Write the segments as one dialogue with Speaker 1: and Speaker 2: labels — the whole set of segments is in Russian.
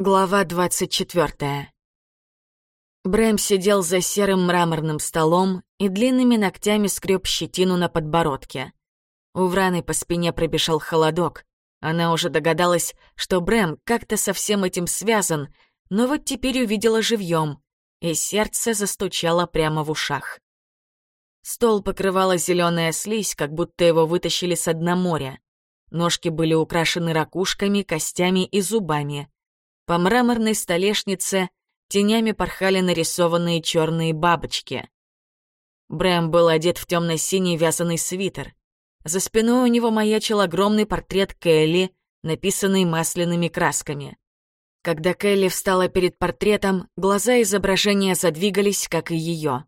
Speaker 1: Глава двадцать четвертая. Брэм сидел за серым мраморным столом и длинными ногтями скреб щетину на подбородке. У Враны по спине пробежал холодок. Она уже догадалась, что Брэм как-то со всем этим связан, но вот теперь увидела живьем, и сердце застучало прямо в ушах. Стол покрывала зеленая слизь, как будто его вытащили с дна моря. Ножки были украшены ракушками, костями и зубами. По мраморной столешнице тенями порхали нарисованные черные бабочки. Брэм был одет в темно-синий вязаный свитер. За спиной у него маячил огромный портрет Келли, написанный масляными красками. Когда Келли встала перед портретом, глаза изображения задвигались, как и ее.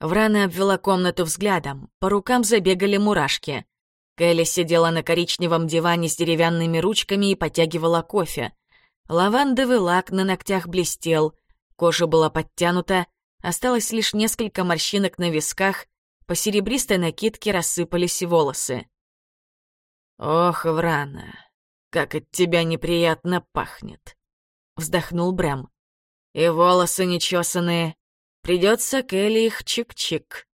Speaker 1: Врана обвела комнату взглядом, по рукам забегали мурашки. Келли сидела на коричневом диване с деревянными ручками и потягивала кофе. Лавандовый лак на ногтях блестел, кожа была подтянута, осталось лишь несколько морщинок на висках, по серебристой накидке рассыпались волосы. «Ох, Врана, как от тебя неприятно пахнет!» — вздохнул Брэм. «И волосы нечесанные. Придется Келли их чик-чик».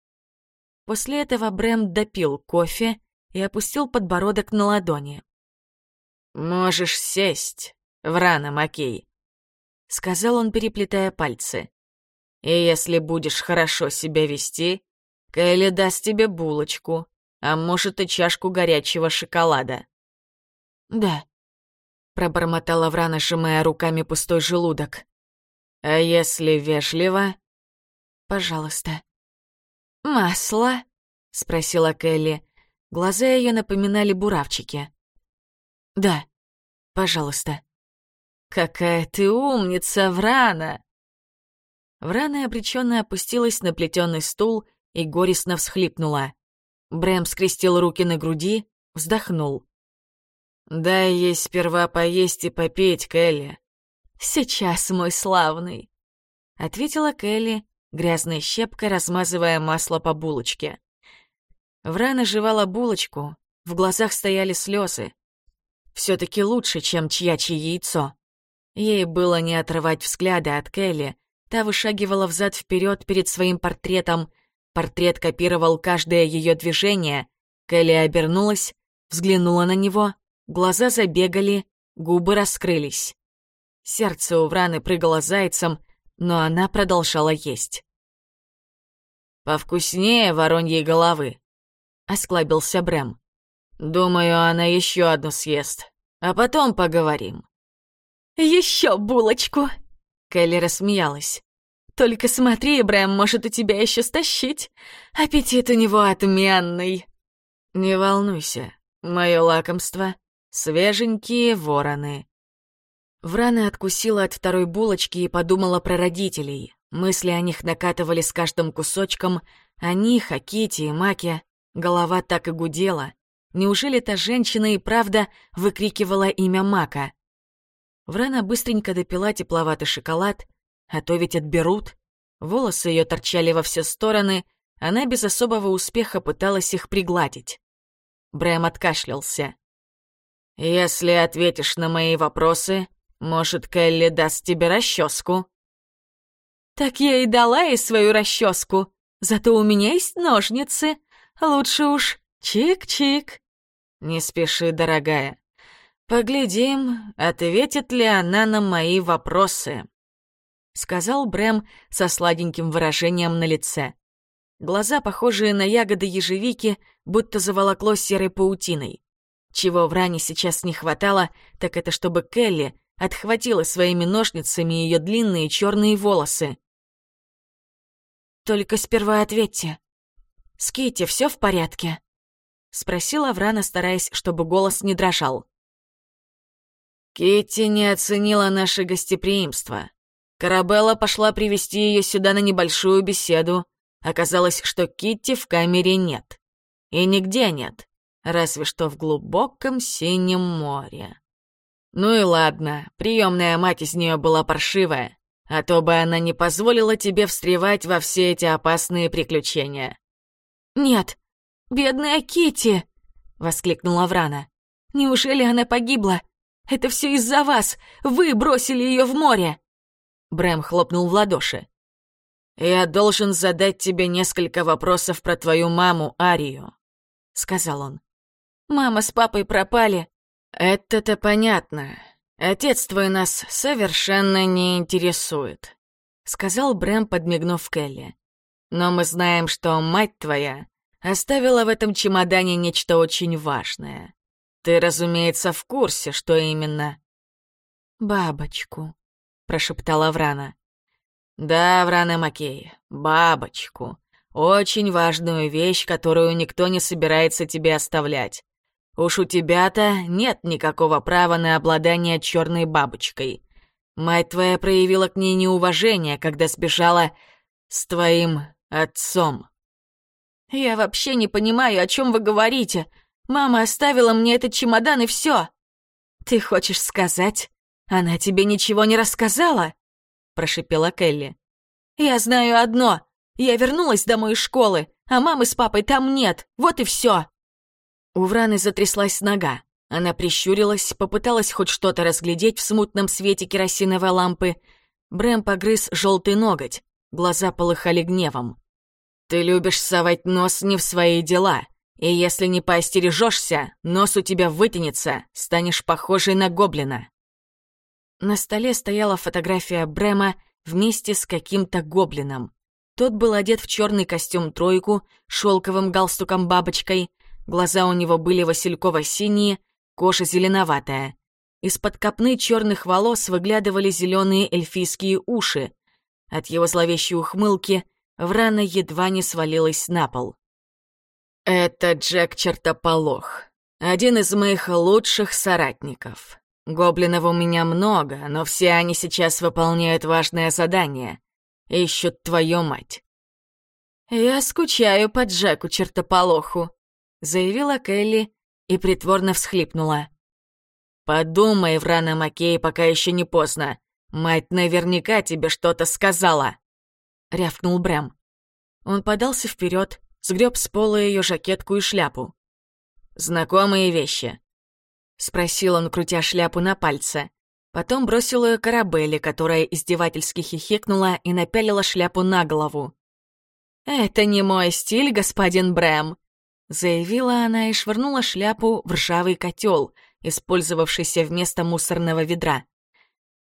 Speaker 1: После этого Брэм допил кофе и опустил подбородок на ладони. «Можешь сесть», Врана, Макей», — сказал он, переплетая пальцы. «И если будешь хорошо себя вести, Кэлли даст тебе булочку, а может и чашку горячего шоколада». «Да», — пробормотала Врана, сжимая руками пустой желудок. «А если вежливо?» «Пожалуйста». «Масло?» — спросила Келли. Глаза ее напоминали буравчики. «Да, пожалуйста». «Какая ты умница, Врана!» Врана обреченно опустилась на плетеный стул и горестно всхлипнула. Брэм скрестил руки на груди, вздохнул. «Дай ей сперва поесть и попеть, Келли». «Сейчас, мой славный», — ответила Келли, грязной щепкой размазывая масло по булочке. Врана жевала булочку, в глазах стояли слезы. все таки лучше, чем чьячье яйцо. Ей было не отрывать взгляда от Келли. Та вышагивала взад вперед перед своим портретом. Портрет копировал каждое ее движение. Келли обернулась, взглянула на него, глаза забегали, губы раскрылись. Сердце у Враны прыгало зайцем, но она продолжала есть. «Повкуснее вороньей головы», — осклабился Брэм. «Думаю, она еще одну съест, а потом поговорим». «Еще булочку!» Келли рассмеялась. «Только смотри, Брэм может у тебя еще стащить. Аппетит у него отменный». «Не волнуйся, мое лакомство — свеженькие вороны». Врана откусила от второй булочки и подумала про родителей. Мысли о них накатывали с каждым кусочком. О них, о Кити и Маке. Голова так и гудела. Неужели та женщина и правда выкрикивала имя Мака? Врана быстренько допила тепловатый шоколад, а то ведь отберут. Волосы ее торчали во все стороны, она без особого успеха пыталась их пригладить. Брэм откашлялся. «Если ответишь на мои вопросы, может, Келли даст тебе расческу?» «Так я и дала ей свою расческу, зато у меня есть ножницы. Лучше уж чик-чик». «Не спеши, дорогая. «Поглядим, ответит ли она на мои вопросы», — сказал Брэм со сладеньким выражением на лице. Глаза, похожие на ягоды ежевики, будто заволокло серой паутиной. Чего в ране сейчас не хватало, так это чтобы Келли отхватила своими ножницами ее длинные черные волосы. «Только сперва ответьте. С Китти все в порядке?» — спросила Врана, стараясь, чтобы голос не дрожал. Китти не оценила наше гостеприимство. Карабелла пошла привести ее сюда на небольшую беседу. Оказалось, что Китти в камере нет. И нигде нет, разве что в глубоком синем море. Ну и ладно, приемная мать из нее была паршивая, а то бы она не позволила тебе встревать во все эти опасные приключения. «Нет, бедная Китти! воскликнула Врана. «Неужели она погибла? Это все из-за вас! Вы бросили ее в море!» Брэм хлопнул в ладоши. «Я должен задать тебе несколько вопросов про твою маму, Арию», — сказал он. «Мама с папой пропали». «Это-то понятно. Отец твой нас совершенно не интересует», — сказал Брэм, подмигнув Келли. «Но мы знаем, что мать твоя оставила в этом чемодане нечто очень важное. Ты, разумеется, в курсе, что именно?»
Speaker 2: «Бабочку», — прошептала
Speaker 1: Врана. «Да, Врана Макей, бабочку. Очень важную вещь, которую никто не собирается тебе оставлять. Уж у тебя-то нет никакого права на обладание черной бабочкой. Мать твоя проявила к ней неуважение, когда сбежала с твоим отцом».
Speaker 2: «Я вообще не понимаю, о чем вы говорите. Мама оставила мне этот чемодан и все. Ты хочешь сказать, она тебе ничего не рассказала? Прошипела Келли. Я знаю одно. Я вернулась домой из школы, а мамы с папой там нет. Вот и все.
Speaker 1: У Враны затряслась нога. Она прищурилась, попыталась хоть что-то разглядеть в смутном свете керосиновой лампы. Брэм погрыз желтый ноготь. Глаза полыхали гневом. «Ты любишь совать нос не в свои дела. И если не поостережешься, нос у тебя вытянется, станешь похожей на гоблина. На столе стояла фотография Брема вместе с каким-то гоблином. Тот был одет в черный костюм-тройку, шелковым галстуком-бабочкой, глаза у него были васильково-синие, кожа зеленоватая. Из-под копны черных волос выглядывали зеленые эльфийские уши. От его зловещей ухмылки Врана едва не свалилась на пол. «Это Джек Чертополох, один из моих лучших соратников. Гоблинов у меня много, но все они сейчас выполняют важное задание. Ищут твою мать». «Я скучаю по Джеку Чертополоху», — заявила Келли и притворно всхлипнула. «Подумай, Врана Макей, пока еще не поздно. Мать наверняка тебе что-то сказала», — рявкнул Брэм. Он подался вперед, сгреб с пола ее жакетку и шляпу. «Знакомые вещи?» — спросил он, крутя шляпу на пальце. Потом бросил ее Карабелле, которая издевательски хихикнула и напялила шляпу на голову. «Это не мой стиль, господин Брэм», — заявила она и швырнула шляпу в ржавый котел, использовавшийся вместо мусорного ведра.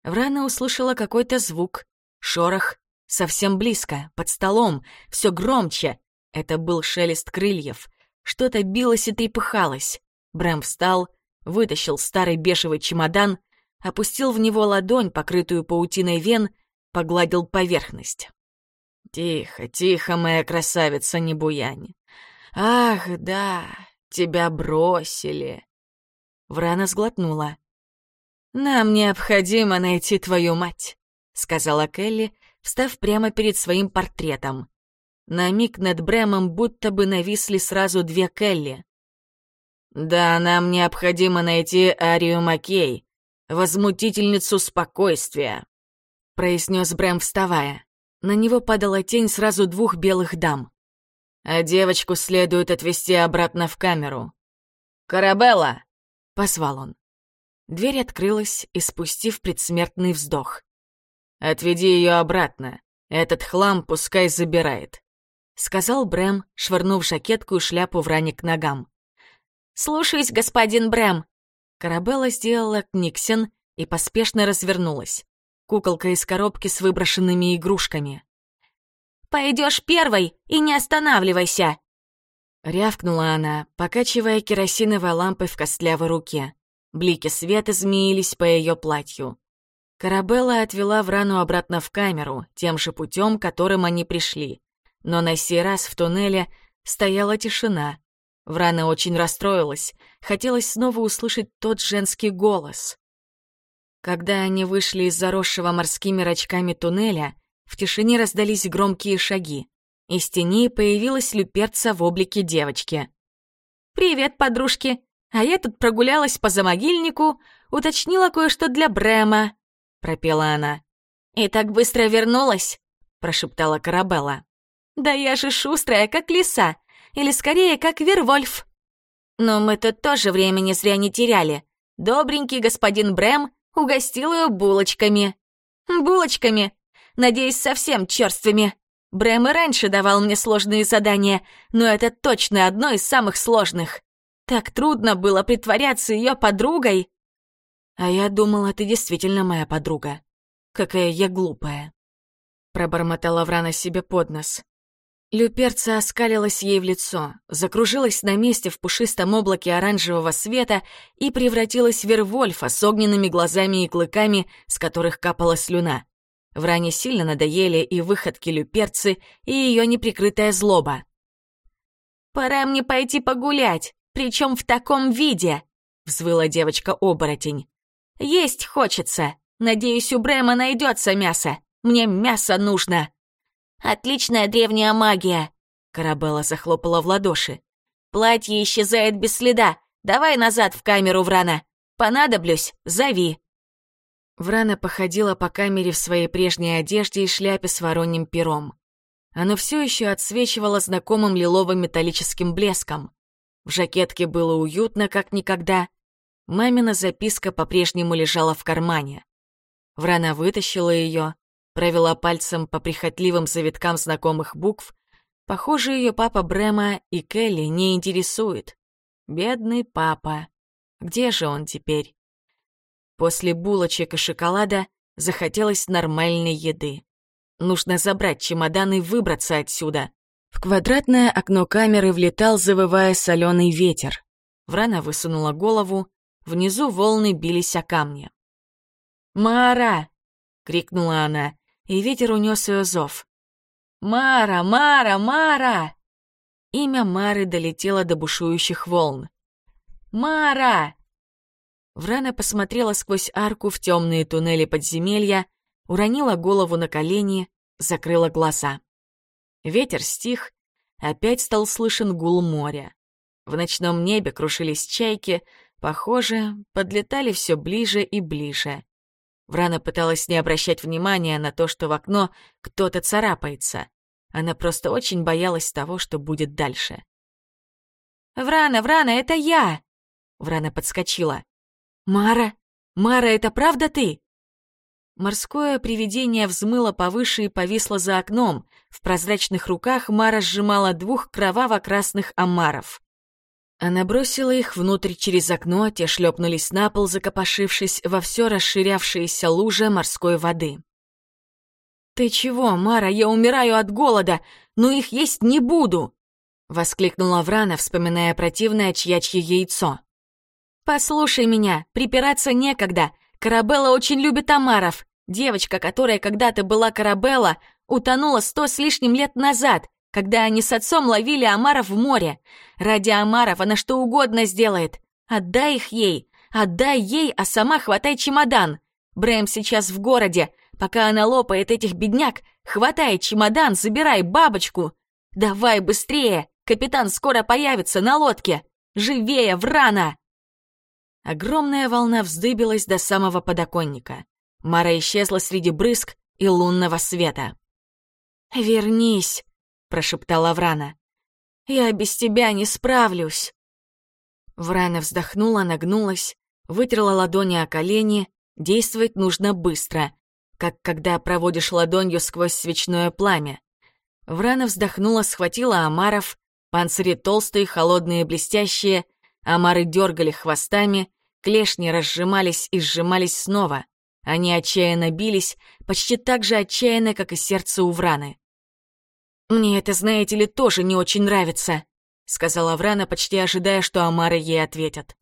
Speaker 1: Врана услышала какой-то звук, шорох, совсем близко, под столом, все громче, это был шелест крыльев. Что-то билось и трепыхалось. Брэм встал, вытащил старый бешевый чемодан, опустил в него ладонь, покрытую паутиной вен, погладил поверхность. «Тихо, тихо, моя красавица, не буянь. Ах, да, тебя бросили». Врана сглотнула. «Нам необходимо найти твою мать», — сказала Келли, встав прямо перед своим портретом. На миг над Брэмом будто бы нависли сразу две Келли. «Да, нам необходимо найти Арию Маккей, возмутительницу спокойствия», — произнес Брэм, вставая. На него падала тень сразу двух белых дам. «А девочку следует отвезти обратно в камеру». «Карабелла!» — позвал он. Дверь открылась, испустив предсмертный вздох. «Отведи ее обратно. Этот хлам пускай забирает сказал Брэм, швырнув жакетку и шляпу в ране к ногам. «Слушаюсь, господин Брэм!» Карабелла сделала книксен и поспешно развернулась. Куколка из коробки с выброшенными игрушками. «Пойдешь первой и не останавливайся!» Рявкнула она, покачивая керосиновой лампой в костлявой руке. Блики света змеились по ее платью. Карабелла отвела Врану обратно в камеру, тем же путем, которым они пришли. Но на сей раз в туннеле стояла тишина. Врана очень расстроилась, хотелось снова услышать тот женский голос. Когда они вышли из заросшего морскими рачками туннеля, в тишине раздались громкие шаги. Из тени появилась люперца в облике девочки. «Привет, подружки! А я тут прогулялась по замогильнику, уточнила кое-что для Брэма», — пропела она. «И так быстро вернулась», — прошептала Карабелла. Да я же шустрая, как лиса, или скорее, как Вервольф. Но мы тут тоже времени зря не теряли.
Speaker 2: Добренький господин Брэм угостил ее булочками. Булочками. Надеюсь, совсем черствыми. Брэм и раньше давал мне сложные задания, но это точно одно из самых сложных. Так трудно было притворяться ее подругой.
Speaker 1: А я думала, ты действительно моя подруга. Какая я глупая. Пробормотала Врана себе под нос. Люперца оскалилась ей в лицо, закружилась на месте в пушистом облаке оранжевого света и превратилась в Вервольфа с огненными глазами и клыками, с которых капала слюна. Вране сильно надоели и выходки Люперцы, и ее неприкрытая злоба.
Speaker 2: «Пора мне пойти погулять, причем в таком виде!» — взвыла девочка-оборотень. «Есть хочется. Надеюсь, у Брэма найдется мясо. Мне мясо нужно!» «Отличная древняя магия!» Карабелла захлопала в ладоши. «Платье исчезает без следа. Давай назад в камеру, Врана. Понадоблюсь, зови».
Speaker 1: Врана походила по камере в своей прежней одежде и шляпе с вороньим пером. Оно все еще отсвечивало знакомым лиловым металлическим блеском. В жакетке было уютно, как никогда. Мамина записка по-прежнему лежала в кармане. Врана вытащила ее, провела пальцем по прихотливым завиткам знакомых букв. Похоже, ее папа Брема и Келли не интересует. Бедный папа. Где же он теперь? После булочек и шоколада захотелось нормальной еды. Нужно забрать чемодан и выбраться отсюда. В квадратное окно камеры влетал, завывая соленый ветер. Врана высунула голову, внизу волны бились о камни. «Мара!» — крикнула она и ветер унес ее зов. «Мара! Мара! Мара!» Имя Мары долетело до бушующих волн. «Мара!» Врана посмотрела сквозь арку в темные туннели подземелья, уронила голову на колени, закрыла глаза. Ветер стих, опять стал слышен гул моря. В ночном небе крушились чайки, похоже, подлетали все ближе и ближе. Врана пыталась не обращать внимания на то, что в окно кто-то царапается. Она просто очень боялась того, что будет дальше. «Врана, Врана, это я!» Врана подскочила. «Мара? Мара, это правда ты?» Морское привидение взмыло повыше и повисло за окном. В прозрачных руках Мара сжимала двух кроваво-красных омаров. Она бросила их внутрь через окно, те шлепнулись на пол, закопошившись во все расширявшееся лужа морской воды. «Ты чего, Мара, я умираю от голода, но их есть не буду!» — воскликнула Врана, вспоминая противное чьячье яйцо. «Послушай меня, припираться некогда. Карабелла очень любит омаров. Девочка, которая когда-то была Карабелла, утонула сто с лишним лет назад когда они с отцом ловили омаров в море. Ради омаров она что угодно сделает. Отдай их ей, отдай ей, а сама хватай чемодан. Брэм сейчас в городе. Пока она лопает этих бедняк, хватай чемодан, забирай бабочку. Давай быстрее, капитан скоро появится на лодке. Живее, Врана!» Огромная волна вздыбилась до самого подоконника. Мара исчезла среди брызг и лунного света. «Вернись!» Прошептала Врана. «Я без тебя не справлюсь!» Врана вздохнула, нагнулась, вытерла ладони о колени. Действовать нужно быстро, как когда проводишь ладонью сквозь свечное пламя. Врана вздохнула, схватила омаров, панцири толстые, холодные, блестящие, омары дергали хвостами, клешни разжимались и сжимались снова. Они отчаянно бились, почти так же отчаянно, как и сердце у Враны. «Мне это, знаете ли, тоже не очень нравится», — сказала Врана, почти ожидая, что Амара ей ответят.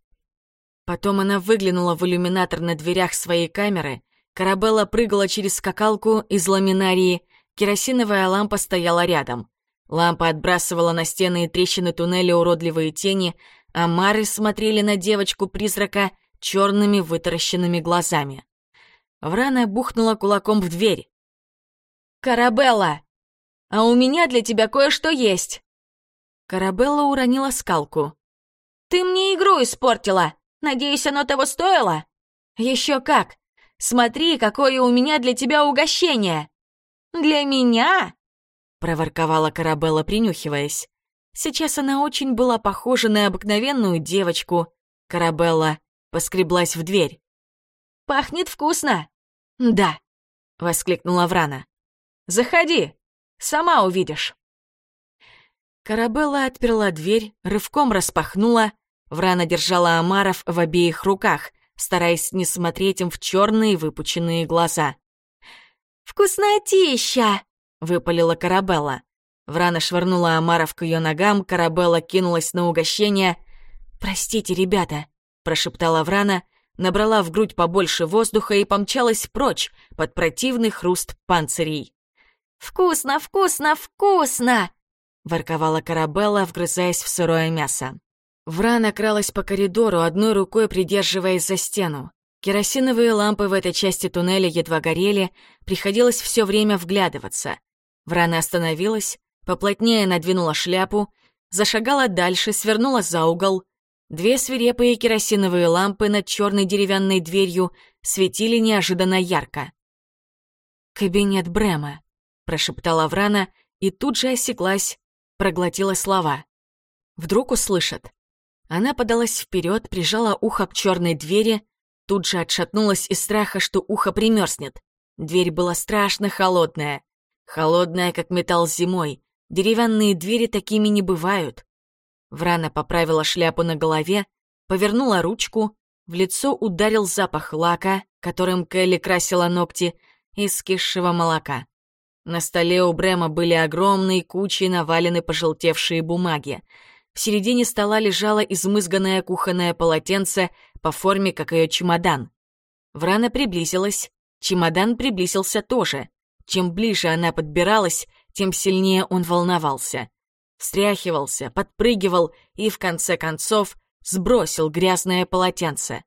Speaker 1: Потом она выглянула в иллюминатор на дверях своей камеры, Карабелла прыгала через скакалку из ламинарии, керосиновая лампа стояла рядом. Лампа отбрасывала на стены и трещины туннеля уродливые тени, а Мары смотрели на девочку-призрака черными вытаращенными глазами. Врана бухнула кулаком в дверь. «Карабелла!» А у меня для тебя кое-что есть!» Карабелла уронила скалку. «Ты мне игру испортила! Надеюсь, оно того стоило?» «Еще как! Смотри, какое у меня для тебя угощение!» «Для меня?» — проворковала Карабелла, принюхиваясь. Сейчас она очень была похожа на обыкновенную девочку. Карабелла поскреблась в дверь.
Speaker 2: «Пахнет вкусно!»
Speaker 1: «Да!» — воскликнула Врана.
Speaker 2: «Заходи, сама увидишь!»
Speaker 1: Карабелла отперла дверь, рывком распахнула. Врана держала Амаров в обеих руках, стараясь не смотреть им в черные выпученные глаза.
Speaker 2: «Вкуснотища!»
Speaker 1: — выпалила Карабелла. Врана швырнула Амаров к ее ногам, Карабелла кинулась на угощение. «Простите, ребята», — прошептала Врана, набрала в грудь побольше воздуха и помчалась прочь под противный хруст панцирей.
Speaker 2: «Вкусно, вкусно, вкусно!»
Speaker 1: — ворковала Карабелла, вгрызаясь в сырое мясо. Врана кралась по коридору, одной рукой придерживаясь за стену. Керосиновые лампы в этой части туннеля едва горели, приходилось все время вглядываться. Врана остановилась, поплотнее надвинула шляпу, зашагала дальше, свернула за угол. Две свирепые керосиновые лампы над черной деревянной дверью светили неожиданно ярко. «Кабинет Брема», — прошептала Врана и тут же осеклась, проглотила слова. Вдруг услышат. Она подалась вперед, прижала ухо к черной двери, тут же отшатнулась из страха, что ухо примерзнет. Дверь была страшно холодная. Холодная, как металл зимой. Деревянные двери такими не бывают. Врана поправила шляпу на голове, повернула ручку, в лицо ударил запах лака, которым Келли красила ногти, и скисшего молока. На столе у Брема были огромные кучи навалены пожелтевшие бумаги. В середине стола лежало измызганное кухонное полотенце по форме, как ее чемодан. Врана приблизилась. Чемодан приблизился тоже. Чем ближе она подбиралась, тем сильнее он волновался. Встряхивался, подпрыгивал и, в конце концов, сбросил грязное полотенце.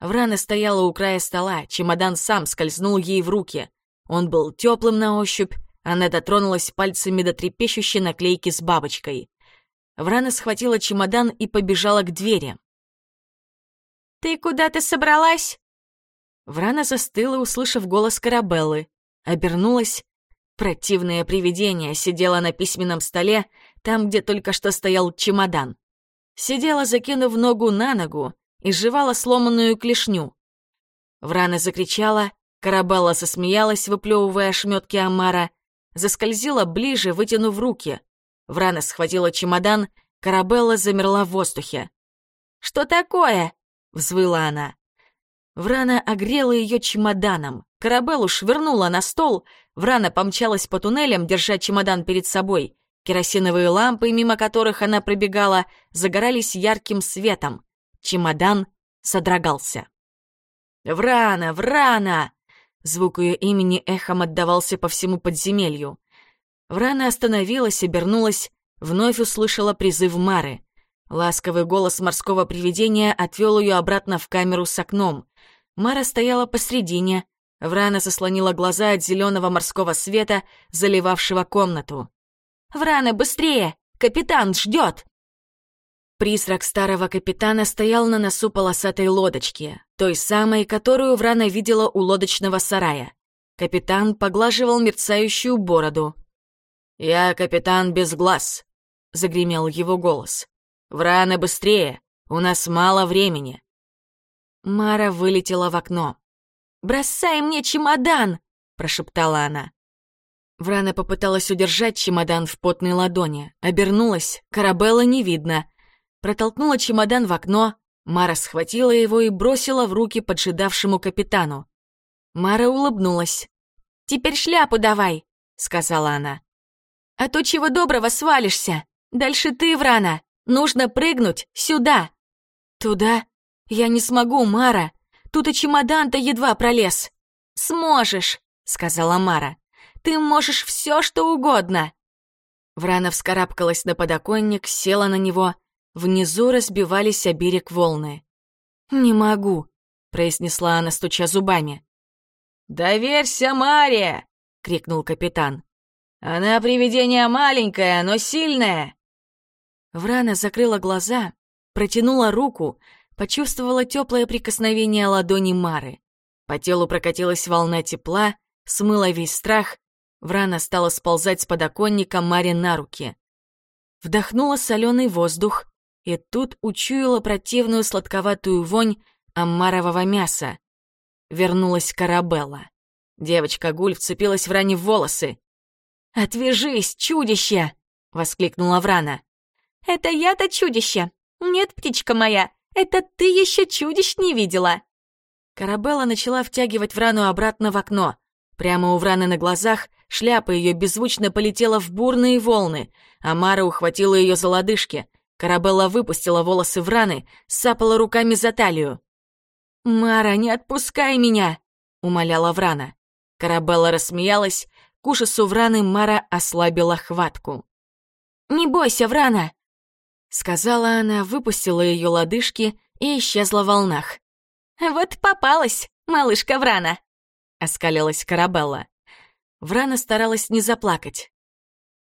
Speaker 1: Врана стояла у края стола, чемодан сам скользнул ей в руки. Он был теплым на ощупь, она дотронулась пальцами до трепещущей наклейки с бабочкой. Врана схватила чемодан и побежала к двери.
Speaker 2: «Ты куда-то собралась?»
Speaker 1: Врана застыла, услышав голос Карабеллы. Обернулась. Противное привидение сидело на письменном столе, там, где только что стоял чемодан. Сидела, закинув ногу на ногу, и жевала сломанную клешню. Врана закричала, Карабелла засмеялась, выплевывая ошметки Амара, заскользила ближе, вытянув руки. Врана схватила чемодан, Карабелла замерла в воздухе.
Speaker 2: «Что такое?»
Speaker 1: — взвыла она. Врана огрела ее чемоданом. Карабеллу швырнула на стол. Врана помчалась по туннелям, держа чемодан перед собой. Керосиновые лампы, мимо которых она пробегала, загорались ярким светом. Чемодан содрогался. «Врана! Врана!» Звук ее имени эхом отдавался по всему подземелью. Врана остановилась, обернулась, вновь услышала призыв Мары. Ласковый голос морского привидения отвел ее обратно в камеру с окном. Мара стояла посредине. Врана заслонила глаза от зеленого морского света, заливавшего комнату.
Speaker 2: «Врана, быстрее! Капитан ждет!»
Speaker 1: Призрак старого капитана стоял на носу полосатой лодочки, той самой, которую Врана видела у лодочного сарая. Капитан поглаживал мерцающую бороду. «Я капитан без глаз», — загремел его голос. «Врана, быстрее! У нас мало времени!» Мара вылетела в окно.
Speaker 2: «Бросай мне чемодан!» — прошептала она.
Speaker 1: Врана попыталась удержать чемодан в потной ладони. Обернулась, Карабелла не видно. Протолкнула чемодан в окно. Мара схватила его и бросила в руки поджидавшему капитану. Мара улыбнулась.
Speaker 2: «Теперь шляпу давай», — сказала она. А то чего доброго свалишься. Дальше ты, Врана. Нужно прыгнуть сюда.
Speaker 1: Туда? Я не смогу, Мара. Тут и чемодан-то едва пролез.
Speaker 2: Сможешь, сказала Мара. Ты можешь все, что угодно.
Speaker 1: Врана вскарабкалась на подоконник, села на него. Внизу разбивались о берег волны. «Не могу», — произнесла она, стуча зубами.
Speaker 2: «Доверься Маре!» — крикнул капитан. Она привидение маленькое, но сильное.
Speaker 1: Врана закрыла глаза, протянула руку, почувствовала теплое прикосновение ладони Мары. По телу прокатилась волна тепла, смыла весь страх. Врана стала сползать с подоконника Маре на руки. Вдохнула соленый воздух, и тут учуяла противную сладковатую вонь, омарового мяса. Вернулась Карабелла. Девочка-гуль вцепилась Вране в волосы.
Speaker 2: «Отвяжись, чудище!» — воскликнула Врана. «Это я-то чудище! Нет, птичка моя, это ты еще чудищ не видела!»
Speaker 1: Карабелла начала втягивать Врану обратно в окно. Прямо у Враны на глазах шляпа ее беззвучно полетела в бурные волны. Амара ухватила ее за лодыжки. Карабелла выпустила волосы Враны, сапала руками за талию.
Speaker 2: «Мара, не отпускай меня!»
Speaker 1: — умоляла Врана. Карабелла рассмеялась. К ужасу Враны Мара ослабила хватку.
Speaker 2: «Не бойся, Врана!»
Speaker 1: — сказала она, выпустила ее лодыжки и исчезла в волнах.
Speaker 2: «Вот попалась, малышка Врана!»
Speaker 1: — оскалилась Карабелла. Врана старалась не заплакать.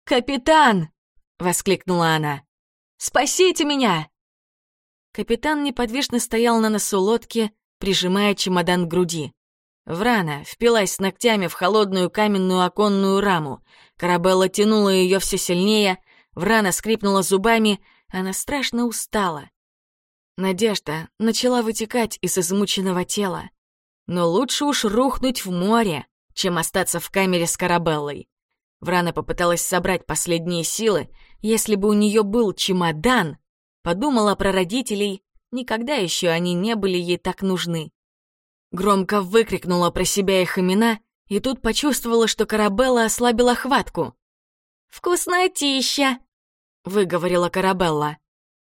Speaker 2: «Капитан!» — воскликнула она. «Спасите меня!»
Speaker 1: Капитан неподвижно стоял на носу лодки, прижимая чемодан к груди. Врана впилась ногтями в холодную каменную оконную раму. Карабелла тянула ее все сильнее, Врана скрипнула зубами, она страшно устала. Надежда начала вытекать из измученного тела. Но лучше уж рухнуть в море, чем остаться в камере с Карабеллой. Врана попыталась собрать последние силы. Если бы у нее был чемодан, подумала про родителей, никогда еще они не были ей так нужны. Громко выкрикнула про себя их имена и тут почувствовала, что Карабелла ослабила хватку.
Speaker 2: «Вкуснотища!»
Speaker 1: — выговорила Карабелла.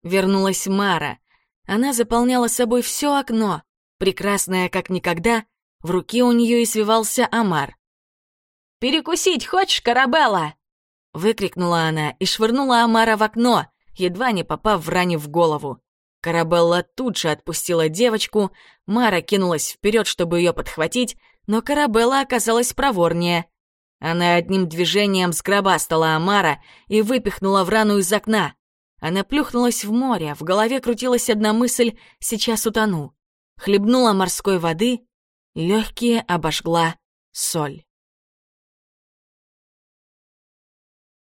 Speaker 1: Вернулась Мара. Она заполняла собой все окно, прекрасная как никогда, в руке у нее и свивался Амар.
Speaker 2: «Перекусить хочешь, Карабелла?»
Speaker 1: — выкрикнула она и швырнула Амара в окно, едва не попав в ране в голову. Карабелла тут же отпустила девочку, Мара кинулась вперед, чтобы ее подхватить, но Карабелла оказалась проворнее. Она одним движением сгробастала Амара и выпихнула в рану из окна. Она плюхнулась в море, в голове крутилась одна мысль «сейчас утону». Хлебнула морской воды, легкие обожгла соль.